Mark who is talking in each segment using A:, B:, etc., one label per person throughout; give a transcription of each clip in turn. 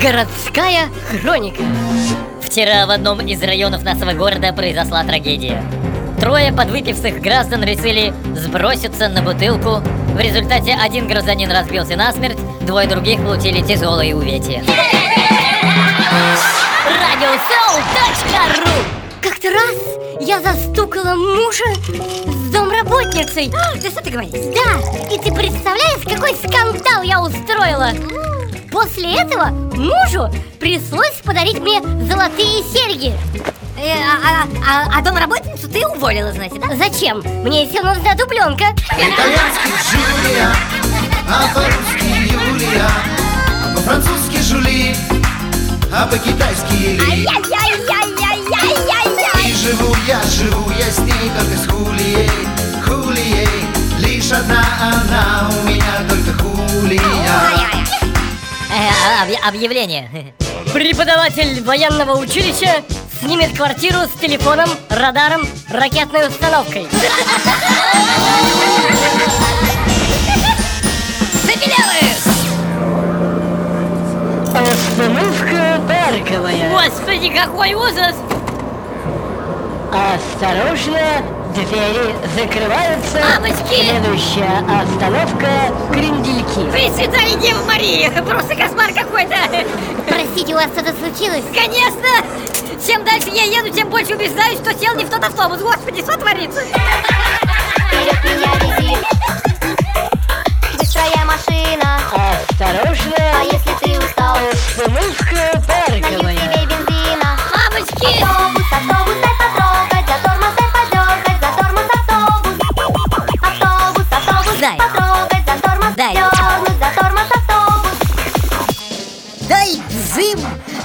A: Городская хроника
B: Вчера в одном из районов нашего города произошла трагедия. Трое подвыпивших граждан решили сброситься на бутылку. В результате один гражданин разбился насмерть, двое других получили тяжелые увечья.
A: Радиосоу.ру Как-то раз я застукала мужа с домработницей
C: Да что ты говоришь?
A: Да, и ты представляешь, какой скандал я устроила? После этого мужу пришлось подарить мне золотые серьги
C: Э, а, а, а, а домработницу ты уволила, значит, да?
A: Зачем? Мне еще нужна дубленка
D: По-итальянски Джулия, а по-русски Юлия, а по-французски Жули, а по-китайски Ли. И живу я, живу я с ней только с Хулией, Хулией. Лишь одна она у меня только Хулия.
B: Э, а- объ- объявление.
A: Преподаватель военного училища снимет квартиру с телефоном, радаром, ракетной установкой Остановка парковая
B: Господи, какой ужас!
A: Осторожно, двери закрываются
B: Мамочки!
A: Следующая остановка Крендельки
B: Пресвятая Дева Мария! Просто кошмар какой-то!
A: Простите, у вас что-то случилось?
B: Конечно! Чем дальше я еду, тем больше убеждаюсь, что сел не в тот автобус. Господи, что творится?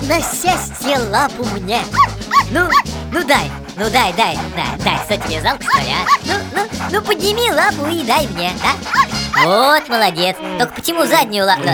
B: На счастье лапу мне. Ну, ну дай, ну дай, дай, дай, дай, что тебе жалко, что ли, а? Ну, ну, ну подними лапу и дай мне, да? Вот, молодец. Только почему заднюю лапу?